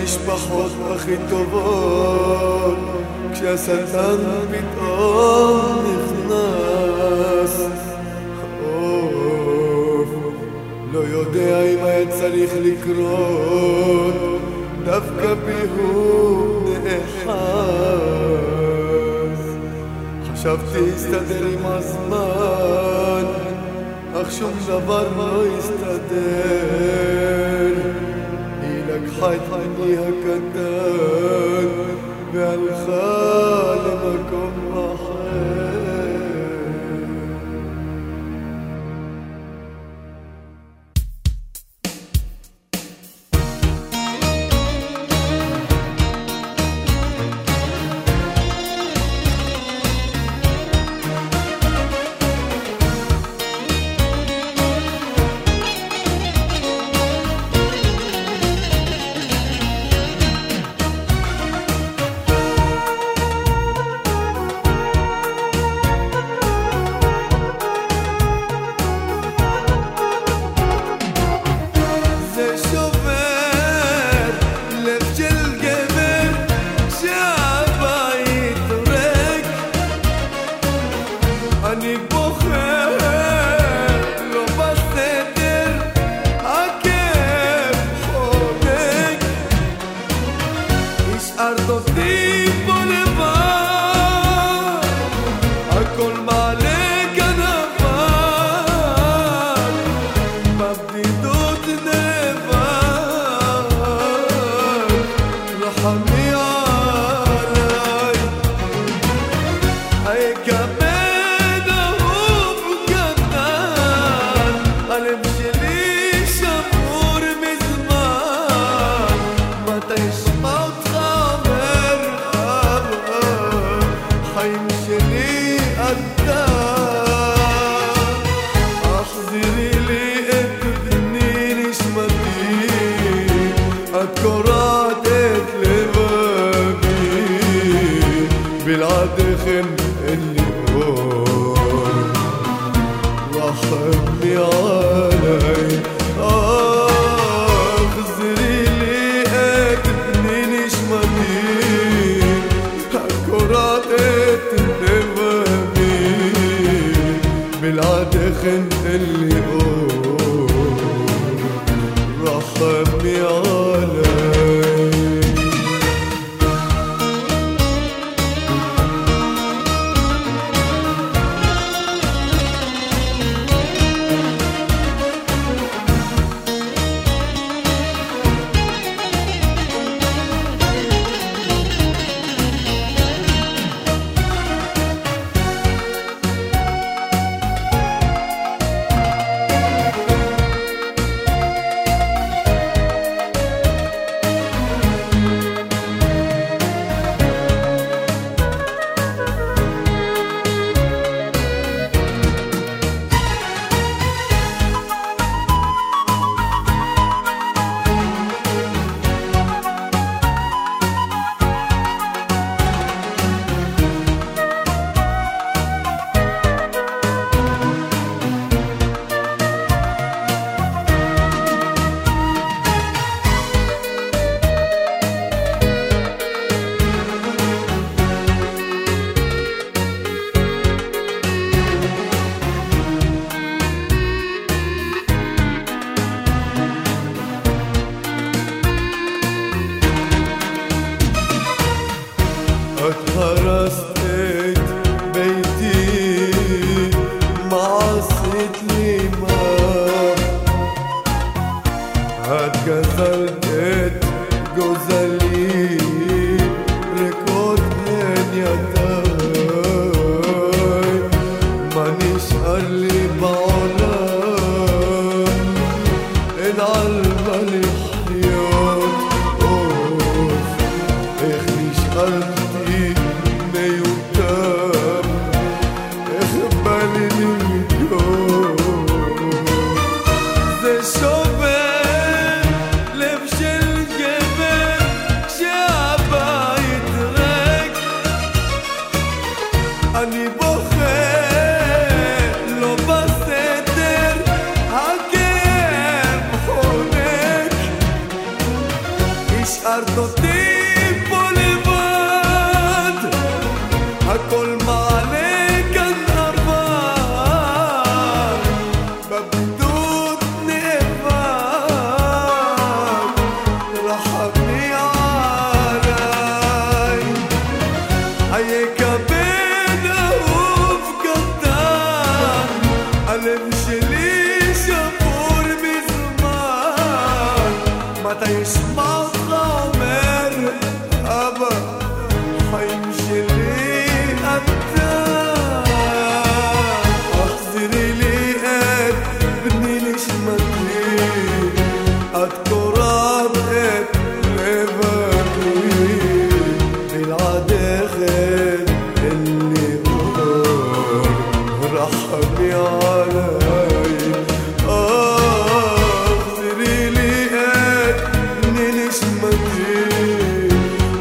המשפחות הכי טובות כשהשטן פתאום נכנס. חוף לא יודע אם היה צריך לקרות דווקא פיהום נאחז. חשבתי להסתדר עם הזמן אך שום דבר לא הסתדר. حتمي هكذا بالخاطر öt parası متى يسمع الضمير؟ أبا حيمشي لي أبدا احزري لي إيه، قلبني ليش ما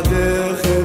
דרך